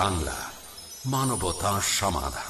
বাংলা মানবতা সমাধান।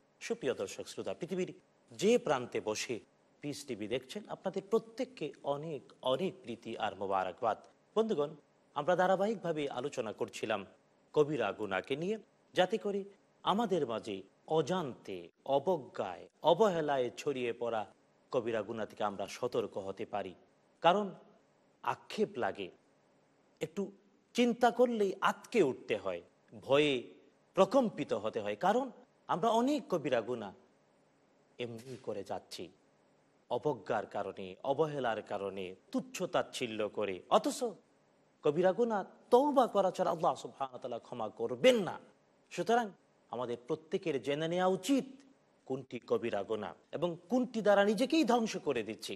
সুপ্রিয় দর্শক শ্রোতা, পৃথিবীর যে প্রান্তে বসে পিস টিভি দেখছেন, আপনাদের প্রত্যেককে অনেক অনেক প্রীতি আর মোবারকবাদ। বন্ধুগণ, আমরা ধারাবাহিকভাবে আলোচনা করছিলাম কবিরা গুনাকে নিয়ে, যাতে করে আমাদের মাঝে অজান্তে, অবজ্ঞায়, অবহেলায় ছড়িয়ে পড়া কবিরা গুনা থেকে আমরা সতর্ক হতে পারি। কারণ আক্ষেপ লাগে। একটু চিন্তা করলেই আতকে উঠতে হয়, ভয়ে প্রকম্পিত হতে হয়। কারণ আমরা অনেক কবিরা গুণা এমনি করে যাচ্ছি। অবজ্ঞার কারণে, অবহেলার কারণে তুচ্ছ তাচ্ছিল্য করে। অথচ কবিরা গুণা তৌবা করা ছাড়া আল্লাহ সুবাহতাল্লাহ ক্ষমা করবেন না। সুতরাং আমাদের প্রত্যেকের জেনে নেওয়া উচিত কোনটি কবিরা গোনা এবং কোনটি দ্বারা নিজেকেই ধ্বংস করে দিচ্ছি।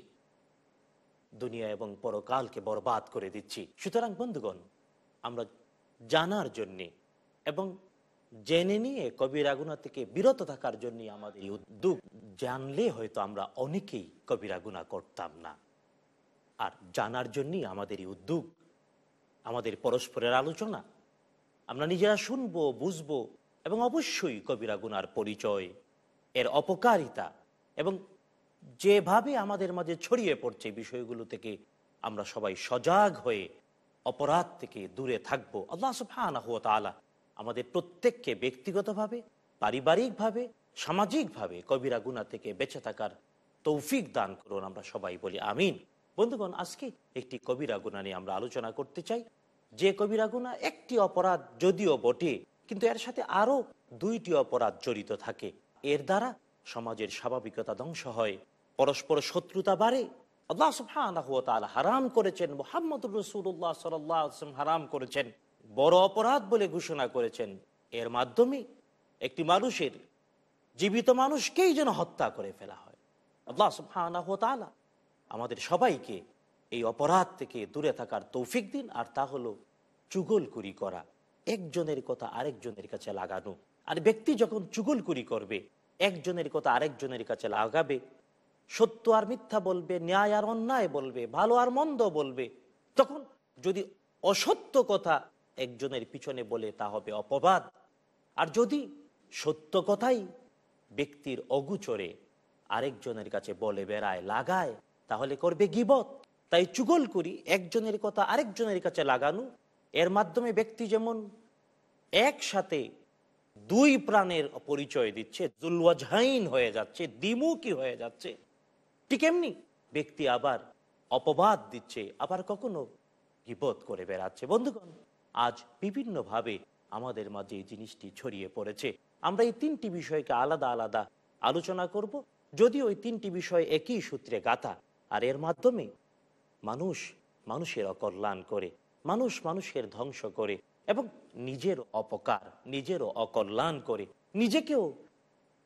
দুনিয়া এবং পরকালকে বরবাদ করে দিচ্ছি। সুতরাং বন্ধুগণ, আমরা জানার জন্যে এবং জেনে নিয়ে কবিরা গুণা থেকে বিরত থাকার জন্য আমাদের এই উদ্যোগ। জানলে হয়তো আমরা অনেকেই কবিরা গুণা করতাম না। আর জানার জন্যই আমাদের এই উদ্যোগ, আমাদের পরস্পরের আলোচনা। আমরা নিজেরা শুনব, বুঝব এবং অবশ্যই কবিরা গুনার পরিচয়, এর অপকারিতা এবং যেভাবে আমাদের মাঝে ছড়িয়ে পড়ছে বিষয়গুলো থেকে আমরা সবাই সজাগ হয়ে অপরাধ থেকে দূরে থাকব। আল্লাহ সুফানা আমাদের প্রত্যেককে ব্যক্তিগতভাবে, পারিবারিকভাবে, সামাজিকভাবে কবিরা গুণা থেকে বেঁচে থাকার তৌফিক দান করুন আমরা সবাই বলি আমিন। বন্ধুগণ, আজকে একটি কবিরা গুণা নিয়ে আমরা আলোচনা করতে চাই। যে কবিরা গুণা একটি অপরাধ যদিও বটে, কিন্তু এর সাথে আরও দুইটি অপরাধ জড়িত থাকে। এর দ্বারা সমাজের স্বাভাবিকতা ধ্বংস হয়, পরস্পর শত্রুতা বাড়ে, আল্লাহ ওয়া হারাম করেছেন, মুহাম্মদুর রসুল্লাহ ওয়াসাল্লাম হারাম করেছেন। বড় অপরাধ বলে ঘোষণা করেছেন। এর মাধ্যমে একটি মানুষের জীবিত মানুষকেই যেন হত্যা করে ফেলা হয়। আমাদের সবাইকে এই অপরাধ থেকে দূরে থাকার তৌফিক দিন, আর তা হলো চুগলকুরি করা। একজনের কথা আরেকজনের কাছে লাগানো। আর ব্যক্তি যখন চুগলকুরি করবে, একজনের কথা আরেকজনের কাছে লাগাবে, সত্য আর মিথ্যা বলবে, ন্যায় আর অন্যায় বলবে, ভালো আর মন্দ বলবে, তখন যদি অসত্য কথা একজনের পিছনে বলে তা হবে অপবাদ। আর যদি সত্য কথাই ব্যক্তির অগুচরে আরেকজনের কাছে বলে বেড়ায়, লাগায়, তাহলে করবে গিবত। তাই চুগল করি, একজনের কথা আরেকজনের কাছে লাগানো। এর মাধ্যমে ব্যক্তি যেমন একসাথে দুই প্রাণের পরিচয় দিচ্ছে, জুলওয়াজহাইন হয়ে যাচ্ছে, দ্বিমুখী হয়ে যাচ্ছে, ঠিক এমনি ব্যক্তি আবার অপবাদ দিচ্ছে, আবার কখনো বিপদ করে বেড়াচ্ছে। বন্ধুগণ আজ বিভিন্নভাবে আমাদের মাঝে এই জিনিসটি ছড়িয়ে পড়েছে। আমরা এই তিনটি বিষয়কে আলাদা আলাদা আলোচনা করব। যদি ওই তিনটি বিষয় একই সূত্রে গাথা, আর এর মাধ্যমে মানুষ মানুষের অকল্যাণ করে, মানুষ মানুষের ধ্বংস করে এবং নিজের অপকার, নিজেরও অকল্যাণ করে, নিজেকেও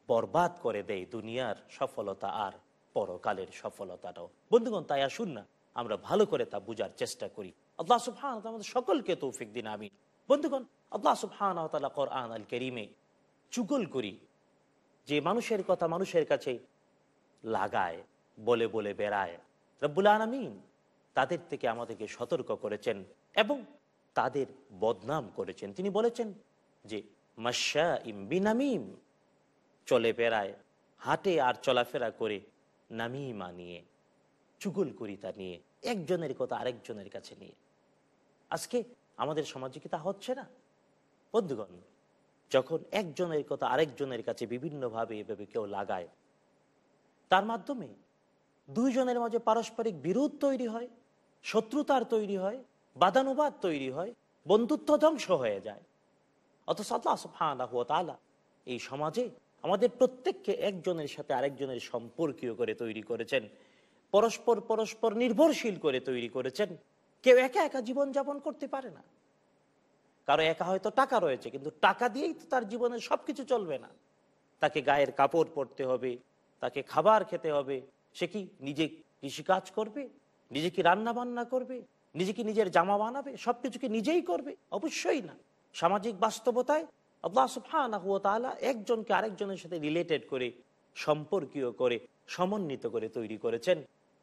বরবাদ করে দেয় দুনিয়ার সফলতা আর পরকালের সফলতাটাও। বন্ধুগণ, তাই আসুন না, আমরা ভালো করে তা বুঝার চেষ্টা করি। আল্লাহ সুবহান আমাদের সকলকে তৌফিক দিন আমি বন্ধুগণ, আল্লাহ সুবহান কোরআন আল করিমে চুগল করি যে মানুষের কথা মানুষের কাছে লাগায়, বলে বলে বেড়ায়। রব্বুল আলমিন তাদের থেকে আমাদেরকে সতর্ক করেছেন এবং তাদের বদনাম করেছেন। তিনি বলেছেন যে মাসা ইম বিনামিম চলে বেড়ায়, হাটে আর চলাফেরা করে নামিমা নিয়ে চুগল করি তা নিয়ে, একজনের কথা আরেকজনের কাছে নিয়ে। আজকে আমাদের সমাজে কি তা হচ্ছে না? বন্ধুগণ, যখন একজনের কথা আরেকজনের কাছে বিভিন্নভাবে এভাবে কেউ লাগায়, তার মাধ্যমে দুইজনের মাঝে পারস্পরিক বিরোধ তৈরি হয়, শত্রুতার তৈরি হয়, বাদানুবাদ তৈরি হয়, বন্ধুত্ব ধ্বংস হয়ে যায়। অথচ আল্লাহ তাআলা এই সমাজে আমাদের প্রত্যেককে একজনের সাথে আরেকজনের সম্পর্কীয় করে তৈরি করেছেন, পরস্পর পরস্পর নির্ভরশীল করে তৈরি করেছেন। কেউ একা একা জীবন যাপন করতে পারে না। কারও একা হয়তো টাকা রয়েছে, কিন্তু টাকা দিয়েই তো তার জীবনে সবকিছু চলবে না। তাকে গায়ের কাপড় পরতে হবে, তাকে খাবার খেতে হবে। সে কি নিজে কৃষিকাজ করবে? নিজে কি রান্না বান্না করবে? নিজে কি নিজের জামা বানাবে? সবকিছুকে নিজেই করবে? অবশ্যই না। সামাজিক বাস্তবতায় আল্লাহ একজনকে আরেকজনের সাথে রিলেটেড করে, সম্পর্কীয় করে, সমন্বিত করে তৈরি করেছেন।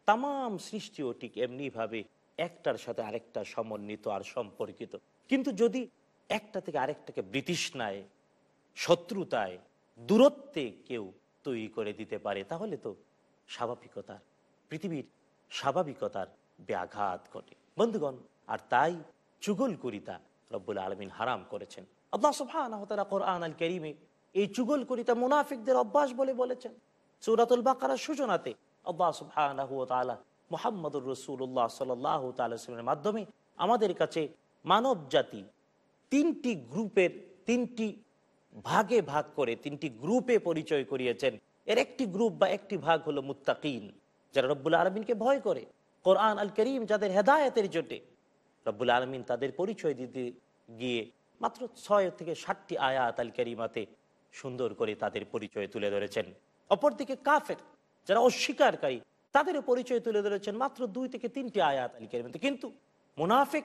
তাম সৃষ্টিও ঠিক এমনিভাবে একটার সাথে আরেকটা সমন্বিত আর সম্পর্কিত। কিন্তু যদি একটা থেকে আরেকটাকে ব্রিটিশনায়, শত্রুতায়, দূরত্বে কেউ তৈরি করে দিতে পারে, তাহলে তো স্বাভাবিকতার, পৃথিবীর স্বাভাবিকতার ব্যাঘাত ঘটে। বন্ধুগণ, আর তাই চুগলকুরিতা রব্বুল আলমিন হারাম করেছেন। আল্লাহ এই চুগলকুরিতা মুনাফিকদের অভ্যাস বলে বলেছেন। সূরাতুল বাকারার সূচনাতে মুহাম্মদুর রাসূলুল্লাহ সাল্লাল্লাহু তাআলা সাল্লামের মাধ্যমে আমাদের কাছে মানব জাতি তিনটি গ্রুপের তিনটি ভাগে ভাগ করে, তিনটি গ্রুপে পরিচয় করিয়েছেন। এর একটি গ্রুপ বা একটি ভাগ হলো মুত্তাকিন, যারা রব্বুল আলমিনকে ভয় করে। কোরআন আল করিম যাদের হেদায়তের জোটে, রব্বুল আলমিন তাদের পরিচয় দিতে গিয়ে মাত্র ছয় থেকে ষাটটি আয়াত আল করিমাতে সুন্দর করে তাদের পরিচয় তুলে ধরেছেন। অপরদিকে কাফের, যারা অস্বীকারী তাদেরও পরিচয় তুলে ধরেছেন মাত্র দুই থেকে তিনটি আয়াত আল করিমাতে। কিন্তু মুনাফিক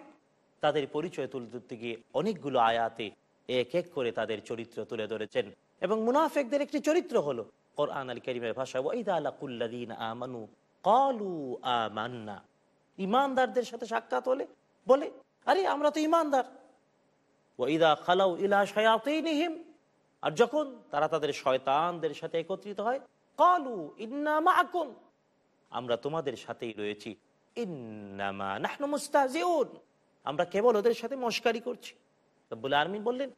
তাদের পরিচয় তুলে ধরতে গিয়ে অনেকগুলো আয়াতে এক এক করে তাদের চরিত্র তুলে ধরেছেন। এবং মুনাফেকদের একটি চরিত্র হলো কোরআন আল করিমের ভাষা আমানু কালু আমান্না। ইমানদারদের সাথে সাক্ষাৎ হলে বলে, আরে, আমরা তো ইমানদার। ওয়াইদা খালাউ ইলা শায়াতিনহিম। আর যখন তারা তাদের শয়তানদের সাথে একত্রিত হয় কালু ইন্না মাআকুম আমরা তোমাদের সাথেই রয়েছি। আমরা কেবল ওদের সাথে মস্কারি করছি। বলে আর্মি বললেন,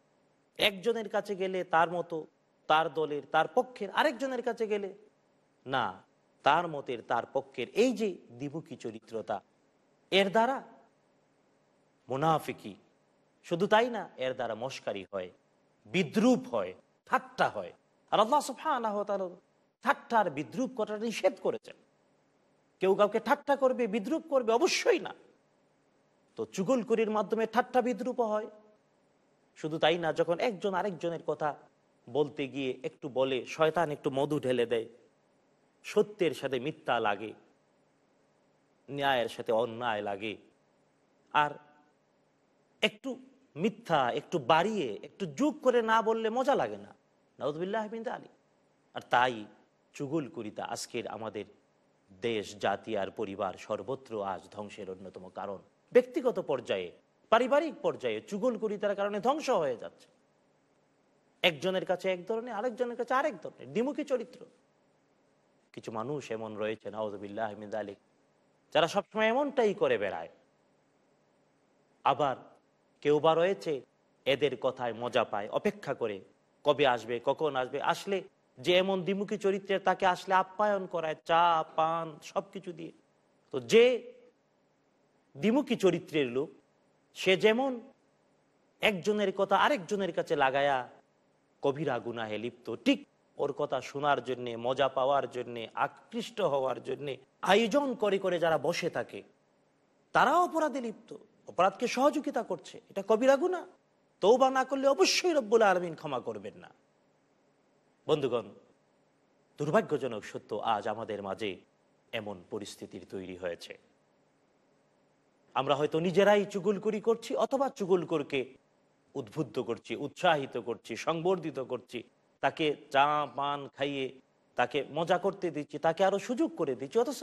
একজনের কাছে গেলে তার মতো, তার দলের, তার পক্ষের আরেকজনের কাছে গেলে, না, তার মতের, তার পক্ষের, এই যে দ্বিমুখী চরিত্রতা, এর দ্বারা মুনাফিকি। শুধু তাই না, এর দ্বারা মস্কারি হয়, বিদ্রুপ হয়, ঠাট্টা হয়। আর আল্লাহ সুবহানাহু ওয়া তাআলা ঠাট্টা আর বিদ্রুপ করাটা নিষেধ করেছেন। কেউ কাউকে ঠাট্টা করবে, বিদ্রুপ করবে, অবশ্যই না। তো চুগলকুরির মাধ্যমে ঠাট্টা বিদ্রুপ হয়। শুধু তাই না, যখন একজন আরেকজনের কথা বলতে গিয়ে একটু বলে, শয়তান একটু মধু ঢেলে দেয়, সত্যের সাথে মিথ্যা লাগে, ন্যায়ের সাথে অন্যায় লাগে, আর একটু মিথ্যা, একটু বাড়িয়ে, একটু যুগ করে না বললে মজা লাগে না। নজবুল্লাহ বিন আলী আর তাই চুগুল করিতা আজকের আমাদের দেশ, জাতি আর পরিবার সর্বত্র আজ ধ্বংসের অন্যতম কারণ। ব্যক্তিগত পর্যায়ে, পারিবারিক পর্যায়ে চুগল করিতার কারণে ধ্বংস হয়ে যাচ্ছে। একজনের কাছে এক ধরনের, আরেকজনের কাছে আরেক ধরনের, দ্বিমুখী চরিত্র। কিছু মানুষ এমন রয়েছে নওয়াজবিল্লাহ আহমেদ আলী যারা সবসময় এমনটাই করে বেড়ায়। আবার কেউ বা রয়েছে, এদের কথায় মজা পায়, অপেক্ষা করে, কবে আসবে, কখন আসবে, আসলে যে এমন দ্বিমুখী চরিত্রের তাকে আসলে আপ্যায়ন করায়, চা, পান, সবকিছু দিয়ে। তো যে দ্বিমুখী চরিত্রের লোক, সে যেমন একজনের কথা আরেকজনের কাছে লাগায়া কবিরা গুনাহে লিপ্ত, ঠিক ওর কথা শোনার জন্যে, মজা পাওয়ার জন্যে, আকৃষ্ট হওয়ার জন্যে, আয়োজন করে করে যারা বসে থাকে, তারাও অপরাধে লিপ্ত। অপরাধকে সহযোগিতা করছে। এটা কবিরা গুণা তৌবা না করলে অবশ্যই রব্বুল আলমিন ক্ষমা করবেন না। বন্ধুগণ, দুর্ভাগ্যজনক সত্য আজ আমাদের মাঝে এমন পরিস্থিতির তৈরি হয়েছে। আমরা হয়তো নিজেরাই চুগুলকুরি করছি অথবা চুগুলকুরকে উদ্বুদ্ধ করছি, উৎসাহিত করছি, সংবর্ধিত করছি। তাকে চা, পান খাইয়ে, তাকে মজা করতে দিচ্ছি, তাকে আরও সুযোগ করে দিচ্ছি। অথচ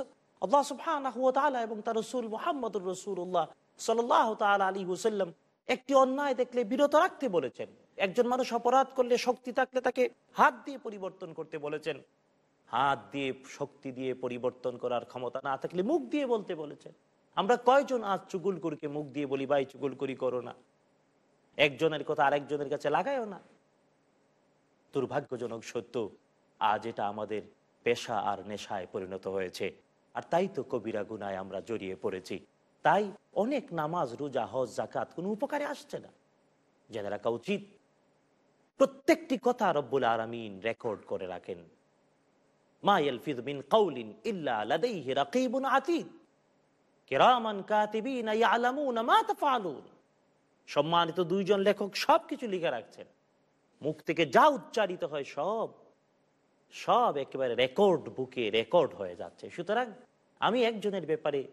এবং তার রসুল মোহাম্মদুর রসুল্লাহ সাল্লাহ তাল আলী হুসাল্লাম একটি অন্যায় দেখলে বিরত রাখতে বলেছেন। একজন মানুষ অপরাধ করলে শক্তি থাকলে তাকে হাত দিয়ে পরিবর্তন করতে বলেছেন। হাত দিয়ে শক্তি দিয়ে পরিবর্তন করার ক্ষমতা না থাকলে মুখ দিয়ে বলতে বলেছেন। আমরা কয়জন আজ চুগুল করিকে মুখ দিয়ে বলি, ভাই চুগুল করি করো না। একজনের কথা আরেকজনের কাছে লাগায়ও না। দুর্ভাগ্যজনক সত্য, আজ এটা আমাদের পেশা আর নেশায় পরিণত হয়েছে। আর তাই তো কবিরা গুনায় আমরা জড়িয়ে পড়েছি। তাই অনেক নামাজ, রোজা, হজ জাকাত কোনো উপকারে আসছে না। জেনে রাখা উচিত প্রত্যেকটি কথা রব্বুল আলমিন রেকর্ড করে রাখেন। মিন সম্মানিত দুইজন লেখক সবকিছু লিখে রাখছেন। মুখ থেকে যা উচ্চারিত হয় সব সব একেবারে রেকর্ড বুকে রেকর্ড হয়ে যাচ্ছে। সুতরাং আমি একজনের ব্যাপারে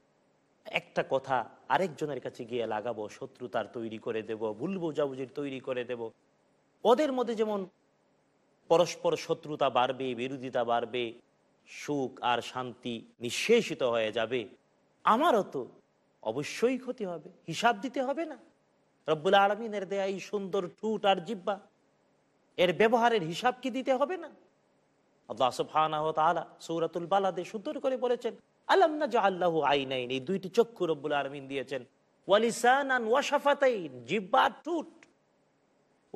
একটা কথা আরেকজনের কাছে গিয়ে লাগাবো, শত্রুতার তৈরি করে দেব, ভুল বোঝাবুঝির তৈরি করে দেব। ওদের মধ্যে যেমন পরস্পর শত্রুতা বাড়বে, বিরোধিতা বাড়বে, সুখ আর শান্তি নিঃশেষিত হয়ে যাবে, আমারও তো অবশ্যই ক্ষতি হবে, হিসাব দিতে হবে না। রব্বুল আলমিনের দেয়া এই সুন্দর ঠুট আর জিব্বা এর ব্যবহারের হিসাব কি দিতে হবে না? আল্লাহ বালাদে করে বলেছেন, আলাম আইনাইন, এই দুইটি চক্ষু রব্বুল আলামিন দিয়েছেন, ওয়া শাফাতাইন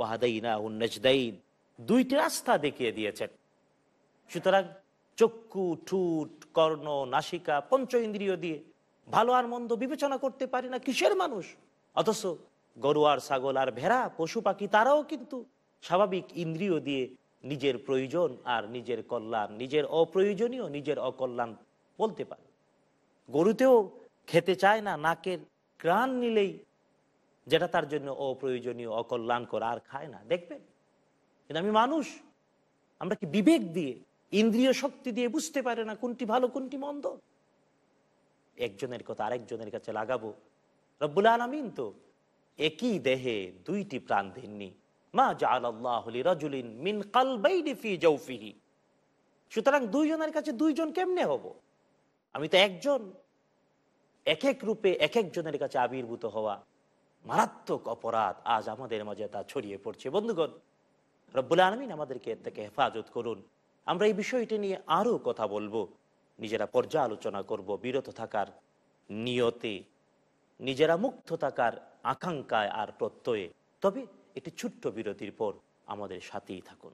জিহ্বা আর ঠোঁট ওয়া হাদাইনাহুন নাজদাইন। দুইটি রাস্তা দেখিয়ে দিয়েছেন। সুতরাং চক্ষু, ঠুট, কর্ণ, নাসিকা, পঞ্চ ইন্দ্রিয় দিয়ে ভালো আর মন্দ বিবেচনা করতে পারি না কিসের মানুষ? অথচ গরু আর ছাগল আর ভেড়া, পশু পাখি তারাও কিন্তু স্বাভাবিক ইন্দ্রিয় দিয়ে নিজের প্রয়োজন আর নিজের কল্যাণ, নিজের অপ্রয়োজনীয়, নিজের অকল্যাণ বলতে পারে। গরুতেও খেতে চায় না, নাকের ক্রাণ নিলেই যেটা তার জন্য অপ্রয়োজনীয় অকল্যাণ করা আর খায় না। দেখবেন? কিন্তু আমি মানুষ, আমরা কি বিবেক দিয়ে, ইন্দ্রিয় শক্তি দিয়ে বুঝতে পারে না কোনটি ভালো, কোনটি মন্দ? একজনের কথা আরেকজনের কাছে লাগাবো। রব্বুল আলমিন তো একই দেহে দুইটি প্রাণ দেননি। মা জালিন কালবাইনি ফি জৌফিহি সুতরাং দুইজনের কাছে দুইজন কেমনে হব? আমি তো একজন। এক এক রূপে এক একজনের কাছে আবির্ভূত হওয়া। মারাত্মক অপরাধ আজ আমাদের মাঝে তা ছড়িয়ে পড়ছে। বন্ধুগণ, রব্বুল আলমিন আমাদেরকে এর থেকে হেফাজত করুন। আমরা এই বিষয়টি নিয়ে আরও কথা বলব। নিজেরা পর্যালোচনা করব, বিরত থাকার নিয়তে, নিজেরা মুক্ত থাকার আকাঙ্ক্ষায় আর প্রত্যয়ে। তবে একটি ছোট্ট বিরতির পর আমাদের সাথেই থাকুন।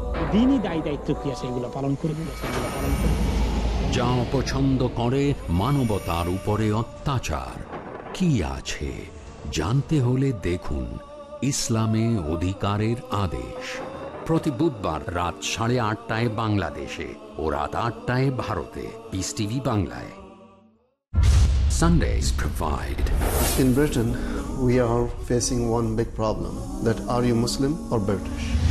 দিনই দায় দায়িত্ব কি আছে এগুলো পালন করব সেগুলো পালন করব যা অপছন্দ করে মানবতার উপরে অত্যাচার। কি আছে? জানতে হলে দেখুন ইসলামে অধিকারের আদেশ। প্রতি বুধবার রাত সাড়ে আটটায় বাংলাদেশে ও রাত আটটায় ভারতে। পিস টিভি বাংলায়। Sundays provide. In Britain, we are facing one big problem that are you Muslim or British?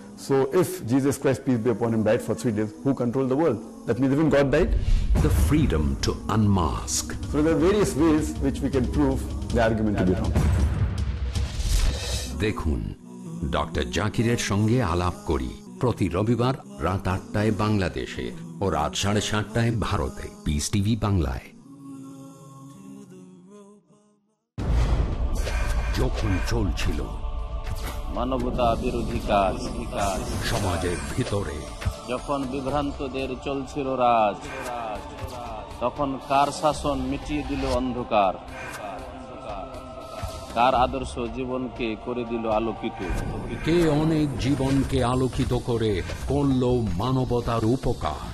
so if Jesus Christ, peace be upon him, died for three days, who controlled the world? That means even God died? the freedom to unmask So there are various ways which we can prove the argument to be wrong. দেখুন doctor জাকিরের সঙ্গে আলাপ করি প্রতি রবিবার রাত আটটায় বাংলাদেশে ও রাত সাড়ে সাতটায় ভারতে পিস টিভি বাংলায় যখন চলছিল মানবতা বিরোধী কাজ। কাজ সমাজের ভিতরে। যখন বিভ্রান্তদের চলছিল রাজ তখন কার শাসন মিটিয়ে দিল অন্ধকার? কার আদর্শ জীবনকে করে দিল আলোকিত? কে অনেক জীবনকে আলোকিত করে করল মানবতার উপকার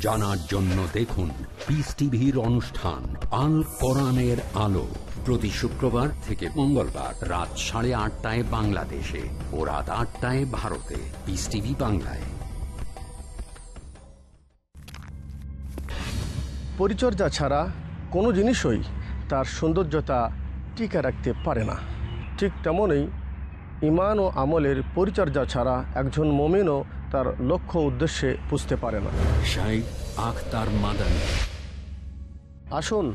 জানার জন্য দেখুন পিস টিভির অনুষ্ঠান আল কোরআনের আলো। প্রতি শুক্রবার থেকে মঙ্গলবার রাত সাড়ে আটটায় বাংলাদেশে ও রাত আটটায় ভারতে। পিস টিভি বাংলায়। পরিচর্যা ছাড়া কোনো জিনিসই তার সৌন্দর্যতা টিকে রাখতে পারে না। ঠিক তেমনই ইমান ও আমলের পরিচর্যা ছাড়া একজন মমিনও তার লক্ষ্য উদ্দেশ্যে বুঝতে পারে না। শাইখ আখতার মাদানী। আসুন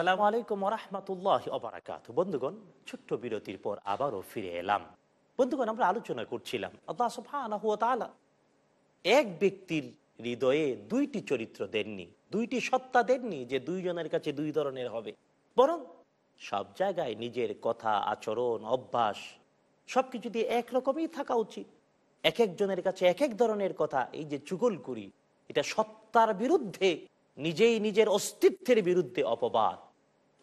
আসসালামু আলাইকুম রহমতুল্লাহ অবরাকাত বন্ধুগণ, ছোট্ট বিরতির পর আবারও ফিরে এলাম। বন্ধুগণ, আমরা আলোচনা করছিলাম এক ব্যক্তির হৃদয়ে দুইটি চরিত্র দেননি, দুইটি সত্তা দেননি যে দুইজনের কাছে দুই ধরনের হবে। বরং সব জায়গায় নিজের কথা, আচরণ, অভ্যাস, সবকিছু দিয়ে একরকমই থাকা উচিত। এক একজনের কাছে এক এক ধরনের কথা, এই যে চুগল করি এটা সত্তার বিরুদ্ধে, নিজেই নিজের অস্তিত্বের বিরুদ্ধে অপবাদ।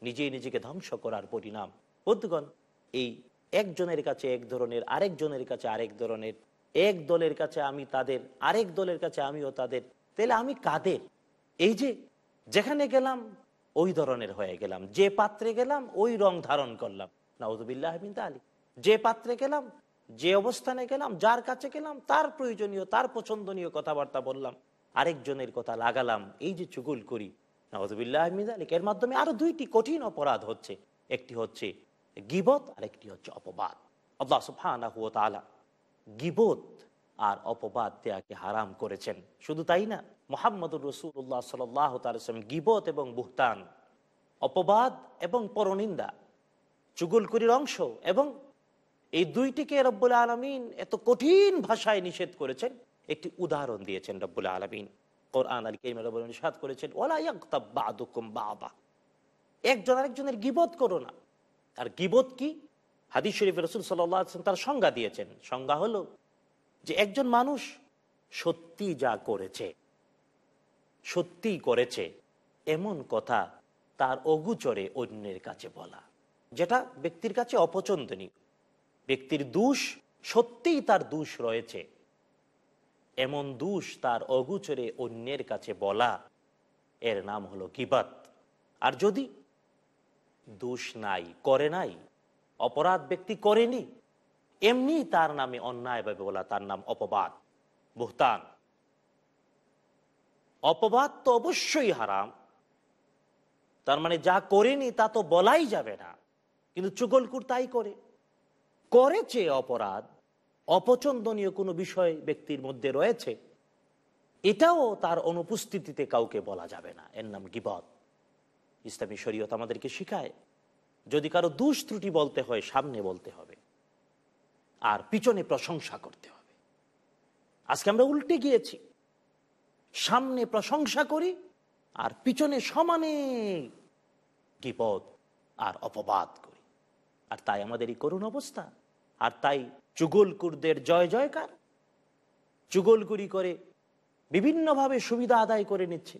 নিজেই নিজেকে ধ্বংস করার পরিণাম। বন্ধুগণ, এই একজনের কাছে এক ধরনের, আরেকজনের কাছে আরেক ধরনের, এক দলের কাছে আমি তাদের, আরেক দলের কাছে আমিও তাদের, তাহলে আমি কাদের? এই যে যেখানে গেলাম, ওই ধরনের হয়ে গেলাম। যে পাত্রে গেলাম, ওই রং ধারণ করলাম। নাউজুবিল্লাহ আলী যে পাত্রে গেলাম, যে অবস্থানে গেলাম, যার কাছে গেলাম, তার প্রয়োজনীয়, তার পছন্দনীয় কথাবার্তা বললাম, আরেকজনের কথা লাগালাম, এই যে চুগুল করি এর মাধ্যমে আরও দুইটি কঠিন অপরাধ হচ্ছে। একটি হচ্ছে গিবত আর একটি হচ্ছে অপবাদ। গিবত আর অপবাদ দেয়াকে হারাম করেছেন। শুধু তাই না, মোহাম্মদুর রসুল্লাহ সাল্লাম গিবত এবং বুহতান, অপবাদ এবং পরনিন্দা, চুগুলকুরির অংশ এবং এই দুইটিকে রব্বুল আলমিন এত কঠিন ভাষায় নিষেধ করেছেন। একটি উদাহরণ দিয়েছেন রব্বুল আলমিন। কোরআন আলী কেরিম রব্বুল নিষাদ করেছেন ওলা বাদুকুম বাবা একজন আরেকজনের গিবত করো না। আর গিবত কি? হাদিস শরীফ রসুল সাল্লাম তার সংজ্ঞা দিয়েছেন। সংজ্ঞা হলো যে একজন মানুষ সত্যি যা করেছে, সত্যি করেছে, এমন কথা তার অগুচরে অন্যের কাছে বলা, যেটা ব্যক্তির কাছে অপছন্দনীয়। ব্যক্তির দোষ সত্যিই তার দোষ রয়েছে। এমন দোষ তার অগুচরে অন্যের কাছে বলা, এর নাম হলো গিবাত। আর যদি দোষ নাই, করে নাই, অপরাধ ব্যক্তি করেনি, এমনি তার নামে অন্যায়ভাবে বলা তার নাম অপবাদ, বুহতান। অপবাদ তো অবশ্যই হারাম। তার মানে যা করেনি তা তো বলাই যাবে না। কিন্তু চুগলকুর তাই করে। করেছে অপরাধ অপছন্দনীয় কোনো বিষয় ব্যক্তির মধ্যে রয়েছে, এটাও তার অনুপস্থিতিতে কাউকে বলা যাবে না। এর নাম গিবদ ইসলামী শরীয়ত আমাদেরকে শিখায়, যদি কারও দুষ ত্রুটি বলতে হয়, সামনে বলতে হবে। আর পিছনে প্রশংসা করতে হবে। আজকে আমরা উল্টে গিয়েছি। সামনে প্রশংসা করি, আর পিছনে সমানে গিপদ আর অপবাদ করি। আর তাই আমাদের এই করুণ অবস্থা। আর তাই চুগলকুরদের জয় জয়কার। চুগলগুরি করে বিভিন্নভাবে সুবিধা আদায় করে নিচ্ছে।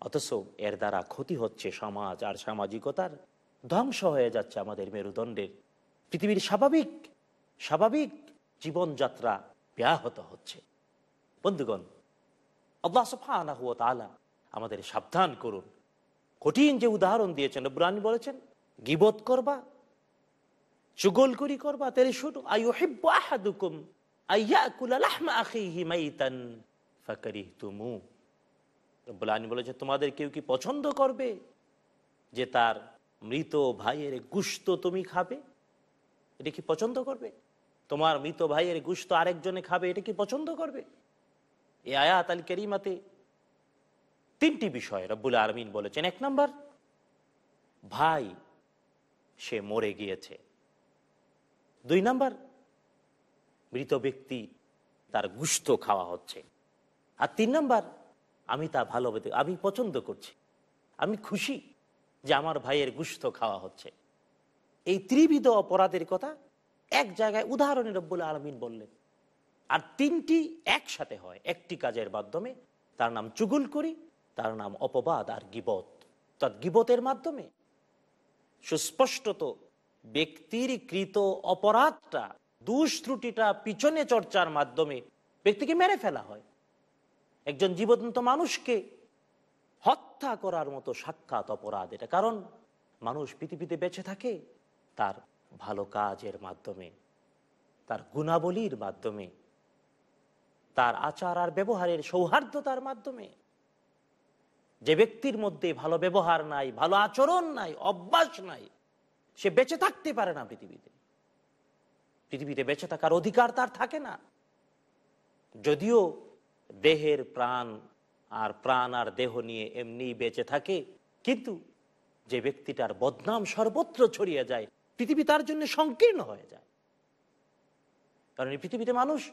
অথচ এর দ্বারা ক্ষতি হচ্ছে সমাজ আর সামাজিকতার ধ্বংস হয়ে যাচ্ছে আমাদের মেরুদণ্ডের। পৃথিবীর স্বাভাবিক স্বাভাবিক জীবনযাত্রা ব্যাহত হচ্ছে। বন্ধুগণ, আল্লাহ আমাদের সাবধান করুন। কঠিন যে উদাহরণ দিয়েছেন বলেছেন, গিবত করবা চুগলকুরি করবা, তাহলে শুধু আইয়ুহিব্বু আহাদুকুম আলামিন বলেছে তোমাদের কেউ কি পছন্দ করবে যে তার মৃত ভাইয়ের গুস্ত তুমি খাবে? এটা কি পছন্দ করবে? তোমার মৃত ভাইয়ের গুস্ত আরেকজনে খাবে, এটা কি পছন্দ করবে? এই আয়াত আল কেরিমাতে তিনটি বিষয় রব্বুল আরমিন বলেছেন। এক নম্বর, ভাই, সে মরে গিয়েছে। দুই নম্বর, মৃত ব্যক্তি তার গুস্ত খাওয়া হচ্ছে। আর তিন নাম্বার, আমি তা ভালোবেতে আমি পছন্দ করছি। আমি খুশি যে আমার ভাইয়ের গুস্ত খাওয়া হচ্ছে। এই ত্রিবিধ অপরাধের কথা এক জায়গায় উদাহরণে রব্বুল আলমিন বললেন। আর তিনটি একসাথে হয়। একটি কাজের মাধ্যমে তার নাম চুগুল করি, তার নাম অপবাদ আর গিবত। অর্থাৎ গিবতের মাধ্যমে সুস্পষ্টত ব্যক্তির কৃত অপরাধটা, দুষ্ত্রুটিটা পিছনে চর্চার মাধ্যমে ব্যক্তিকে মেরে ফেলা হয়। একজন জীবন্ত মানুষকে হত্যা করার মতো সাক্ষাৎ অপরাধ এটা। কারণ মানুষ পৃথিবীতে বেঁচে থাকে তার ভালো কাজের মাধ্যমে, তার গুণাবলীর মাধ্যমে, তার আচার আর ব্যবহারের সৌহার্দ্যতার মাধ্যমে। যে ব্যক্তির মধ্যে ভালো ব্যবহার নাই, ভালো আচরণ নাই, অভ্যাস নাই সে বেঁচে থাকতে পারে না পৃথিবীতে। পৃথিবীতে বেঁচে থাকার অধিকার তার থাকে না। যদিও দেহের প্রাণ আর প্রাণ আর দেহ নিয়ে এমনি বেঁচে থাকে, কিন্তু যে ব্যক্তিটার বদনাম সর্বত্র ছড়িয়ে যায়, পৃথিবী তার জন্য সংকীর্ণ হয়ে যায়। কারণ এই পৃথিবীতে মানুষ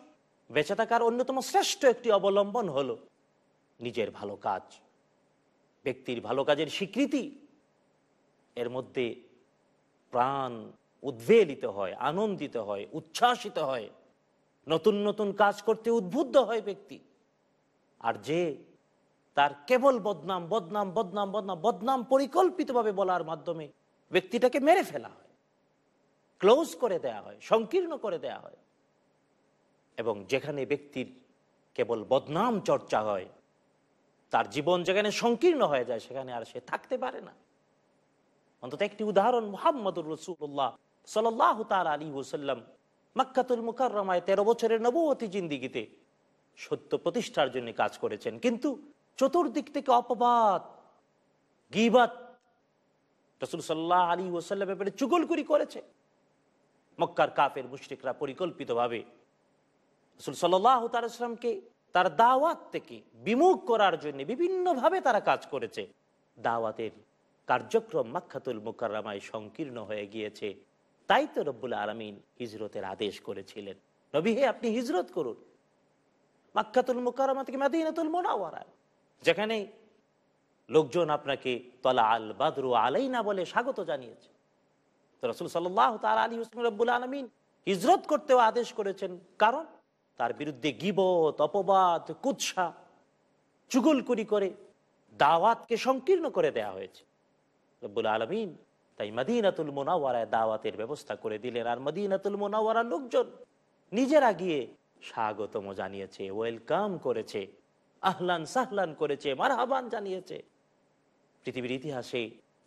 বেঁচে থাকার অন্যতম শ্রেষ্ঠ একটি অবলম্বন হলো নিজের ভালো কাজ। ব্যক্তির ভালো কাজের স্বীকৃতি। এর মধ্যে প্রাণ উদ্বেলিত হয়, আনন্দিত হয়, উচ্ছ্বাসিত হয়। নতুন নতুন কাজ করতে উদ্বুদ্ধ হয় ব্যক্তি। আর যে তার কেবল বদনাম বদনাম বদনাম বদনাম বদনাম পরিকল্পিতভাবে বলার মাধ্যমে ব্যক্তিটাকে মেরে ফেলা হয়, ক্লোজ করে দেয়া হয়, সংকীর্ণ করে দেয়া হয়। এবং যেখানে ব্যক্তির কেবল বদনাম চর্চা হয়, তার জীবন যেখানে সংকীর্ণ হয়ে যায়, সেখানে আর সে থাকতে পারে না। অন্তত একটি উদাহরণ মোহাম্মদুর রসুল্লাহ সাল্লাহ তাল আলী ওসাল্লাম মাক্কাতুল মুকাররমায় তেরো বছরের নবতী জিন্দিগিতে সত্য প্রতিষ্ঠার জন্য কাজ করেছেন। কিন্তু চতুর্দিক থেকে অপবাদ গিবাত রসুল সাল্লাহ আলী ওসাল্লাম ব্যাপারে চুগলকুরি করেছে। মক্কার কাফের মুশরিকরা পরিকল্পিতভাবে রসুল সাল্লাহ তালামকে তার দাওয়াত থেকে বিমুখ করার জন্য বিভিন্নভাবে তারা কাজ করেছে। দাওয়াতের কার্যক্রম মাক্ষাতুল মুকাররামায় সংকীর্ণ হয়ে গিয়েছে। তাই তো রব্বুল আলমিন হিজরতের আদেশ করেছিলেন। নবী হে, আপনি হিজরত করুন। মাক্ষাতুল মুকাররমা থেকে মাদিনাতুল মোনাওয়ারায় যেখানে লোকজন আপনাকে তলা আল বাদরু আলাইনা বলে স্বাগত জানিয়েছে। তো রসুল সাল্লাহ তার আলী হুসমিন রব্বুল আলমিন হিজরত করতেও আদেশ করেছেন। কারণ তার বিরুদ্ধে গিবত, অপবাদ, কুৎসা, চুগলকুরি করে দাওয়াতকে সংকীর্ণ করে দেয়া হয়েছে। রব্বুল আলমিন তাই মদিনাতুল মোনাওয়ারায় দাওয়াতের ব্যবস্থা করে দিলেন। আর মদিনাতুল মোনাওয়ারার লোকজন নিজেরা গিয়ে স্বাগতম জানিয়েছে, ওয়েলকাম করেছে, আহলান সাহলান করেছে, মারহাবান জানিয়েছে। পৃথিবীর ইতিহাসে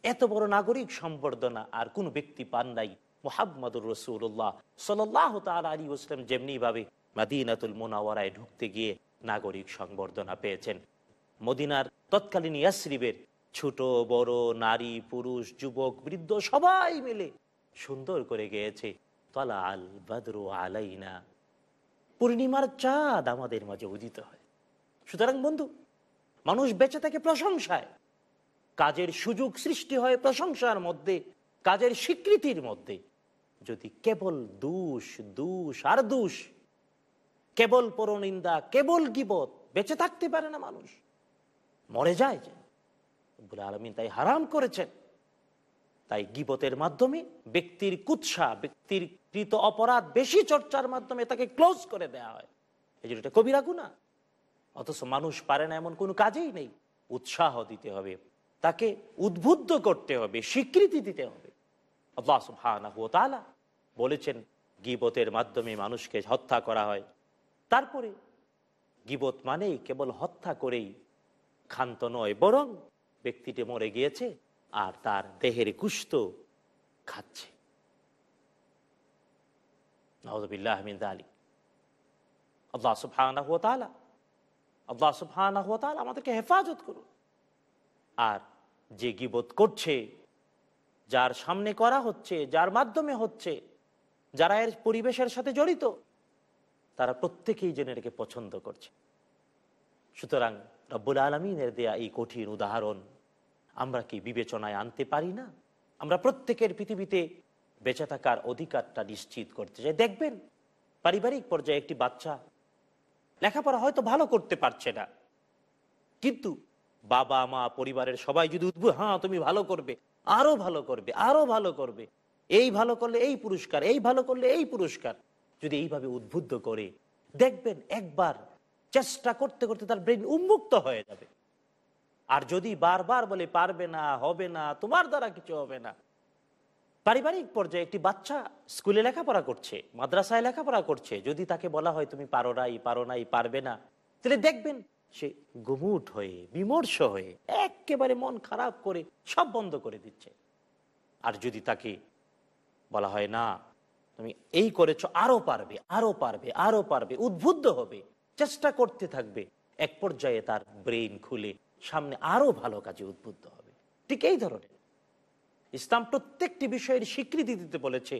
এত বড় নাগরিক সম্বর্ধনা আর কোন ব্যক্তি পান নাই। মোহাম্মদুর রসুল্লাহ সাল্লাহ তাল আলী ওসলাম যেমনি ভাবে মাদিনাতুল মোনাওয়ারায় ঢুকতে গিয়ে নাগরিক সংবর্ধনা পেয়েছেন। মদিনার তৎকালীন ইয়াসরিবের ছোট, বড়, নারী, পুরুষ, যুবক, বৃদ্ধ সবাই মিলে সুন্দর করে গেয়েছে। তলা আল বাদরু আলাইনা। পূর্ণিমার চাঁদ আমাদের মাঝে উদিত হয়। সুতরাং বন্ধু, মানুষ বেঁচে থাকে প্রশংসায়। কাজের সুযোগ সৃষ্টি হয় প্রশংসার মধ্যে, কাজের স্বীকৃতির মধ্যে। যদি কেবল দুষ দুষ আর দুষ, কেবল পরনিন্দা, কেবল গিবত বেঁচে থাকতে পারে না মানুষ। মরে যায় যে। বলে আলমিন তাই হারাম করেছেন। তাই গিবতের মাধ্যমে ব্যক্তির কুৎসা, ব্যক্তির কৃত অপরাধ বেশি চর্চার মাধ্যমে তাকে ক্লোজ করে দেয়া হয়। এই জন্য এটা কবিরা গুণা অথচ মানুষ পারে না এমন কোনো কাজেই নেই। উৎসাহ দিতে হবে, তাকে উদ্বুদ্ধ করতে হবে, স্বীকৃতি দিতে হবে। বলেছেন, গিবতের মাধ্যমে মানুষকে হত্যা করা হয়। তারপরে গিবত মানেই কেবল হত্যা করেই, ক্ষান্ত নয়, বরং ব্যক্তিটি মরে গিয়েছে আর তার দেহের কুষ্ঠ খাচ্ছে। আমাদেরকে হেফাজত করুন। আর যে গিবত করছে, যার সামনে করা হচ্ছে, যার মাধ্যমে হচ্ছে, যারা এর পরিবেশের সাথে জড়িত, তারা প্রত্যেকেই যেন এটাকে পছন্দ করছে। সুতরাং রব্বুল আলমিনের দেয়া এই কঠিন উদাহরণ আমরা কি বিবেচনায় আনতে পারি না? আমরা প্রত্যেকের পৃথিবীতে বেঁচে থাকার অধিকারটা নিশ্চিত করতে চাই। দেখবেন, পারিবারিক পর্যায়ে একটি বাচ্চা লেখাপড়া হয়তো ভালো করতে পারছে না। কিন্তু বাবা, মা, পরিবারের সবাই যদি উদ্ভুত হ্যাঁ তুমি ভালো করবে, আরও ভালো করবে, আরও ভালো করবে, এই ভালো করলে এই পুরস্কার, এই ভালো করলে এই পুরস্কার। যদি এইভাবে উদ্বুদ্ধ করে, দেখবেন একবার চেষ্টা করতে করতে তার ব্রেন উন্মুক্ত হয়ে যাবে। আর যদি বারবার বলে, পারবে না, হবে না, তোমার দ্বারা কিছু হবে না। পারিবারিক পর্যায়ে একটি বাচ্চা স্কুলে লেখাপড়া করছে, মাদ্রাসায় লেখাপড়া করছে, যদি তাকে বলা হয়, তুমি পারো নাই পারো নাই, পারবে না, তাহলে দেখবেন সে গুমুট হয়ে, বিমর্ষ হয়ে, একেবারে মন খারাপ করে সব বন্ধ করে দিচ্ছে। আর যদি তাকে বলা হয়, না, তুমি এই করেছ, আরও পারবে আরও পারবে আরও পারবে, উদ্বুদ্ধ হবে চেষ্টা করতে থাকবে। এক পর্যায়ে তার ব্রেন খুলে, সামনে আরও ভালো কাজে উদ্বুদ্ধ হবে। ঠিক এই ধরনের। ইসলাম প্রত্যেকটি বিষয়ের স্বীকৃতি দিতে বলেছে।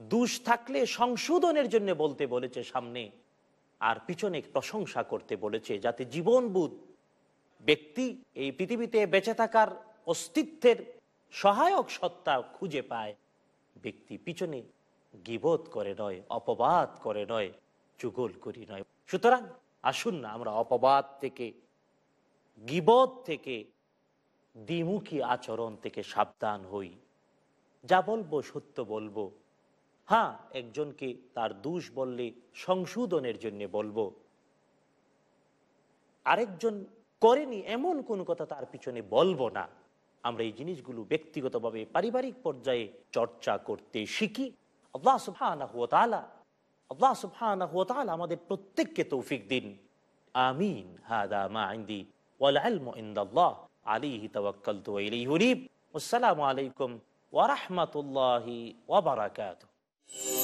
দুষ থাকলে সংশোধনের জন্য বলতে বলেছে সামনে। আর পিছনে প্রশংসা করতে বলেছে, যাতে জীবনবোধ ব্যক্তি এই পৃথিবীতে বেঁচে থাকার অস্তিত্বের সহায়ক সত্তা খুঁজে পায়। ব্যক্তি পিছনে গিবোধ করে নয়, অপবাদ করে নয় চুগল করি নয়। সুতরাং আসুন না, আমরা অপবাদ থেকে, গিবদ থেকে, দ্বিমুখী আচরণ থেকে সাবধান হই। যা বলব, সত্য বলব। হ্যাঁ একজনকে তার দোষ বললে সংশোধনের জন্য বলব। আরেকজন করেনি এমন কোন কথা তার পিছনে বলব না। আমরা এই জিনিসগুলো ব্যক্তিগতভাবে পারিবারিক পর্যায়ে চর্চা করতে শিখি। আল্লাহ ওয়া তাআলা আল্লাহ সুবহানাহু ওয়া তাআলা আমাদের প্রত্যেককে তৌফিক দিন আমিন হাদা মা ইনদি ওয়াল ইলমু ইনদাল্লাহ আলাইহি তাওয়াক্কালতু ওয়া ইলাইহি উনীব আসসালামু আলাইকুম ওয়া রাহমাতুল্লাহি ওয়া বারাকাতুহু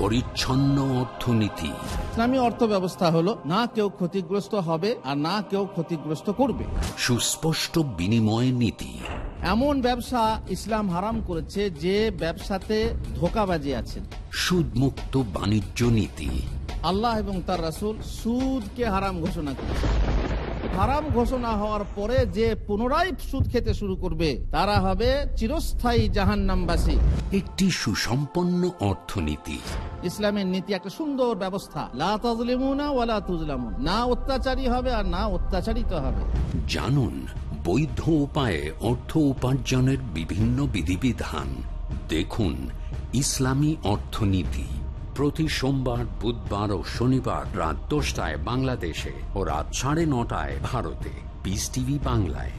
পরিচ্ছন্ন অর্থনীতি। ইসলামী অর্থ ব্যবস্থা হলো না কেউ ক্ষতিগ্রস্ত হবে আর না কেউ ক্ষতিগ্রস্ত করবে। সুস্পষ্ট বিনিময় নীতি। এমন ব্যবসা ইসলাম হারাম করেছে যে ব্যবসাতে ধোকাবাজি আছে। সুদমুক্ত বাণিজ্য নীতি। আল্লাহ এবং তার রাসূল সুদকে হারাম ঘোষণা করেছে। হারাম ঘোষণা হওয়ার পরে যে পুনরায় সুদ খেতে শুরু করবে তারা হবে চিরস্থায়ী জাহান্নামবাসী। একটি সুসম্পন্ন অর্থনীতি। ইসলামের নীতি একটা সুন্দর ব্যবস্থা। ওয়ালা তুজলামুন না অত্যাচারী হবে আর না অত্যাচারিত হবে। জানুন বৈধ উপায়ে অর্থ উপার্জনের বিভিন্ন বিধিবিধান। দেখুন ইসলামী অর্থনীতি। প্রতি সোমবার, বুধবার ও শনিবার রাত দশটায় বাংলাদেশে ও রাত সাড়ে নটায় ভারতে। পিস টিভি বাংলায়।